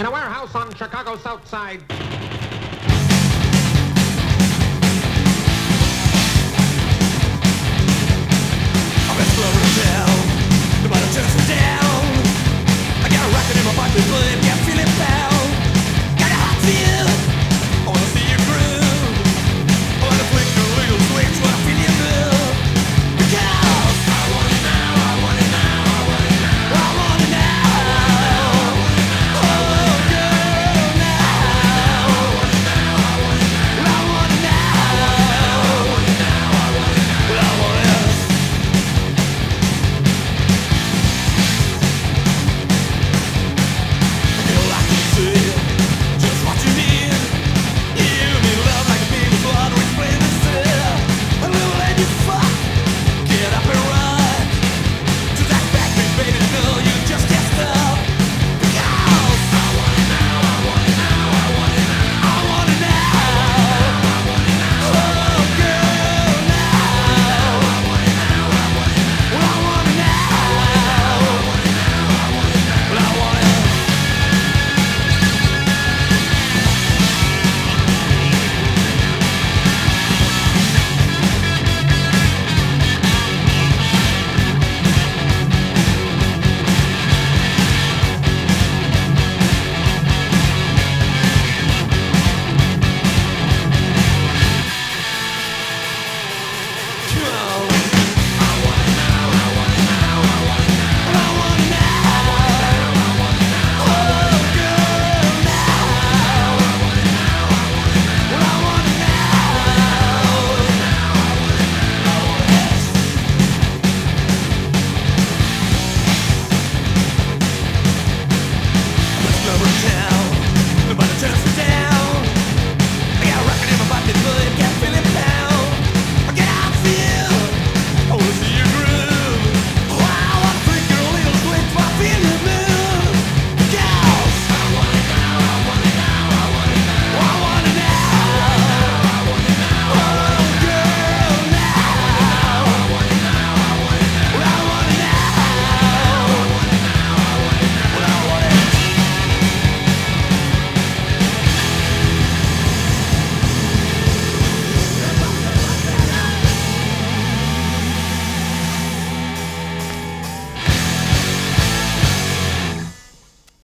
in a warehouse on Chicago's South Side. come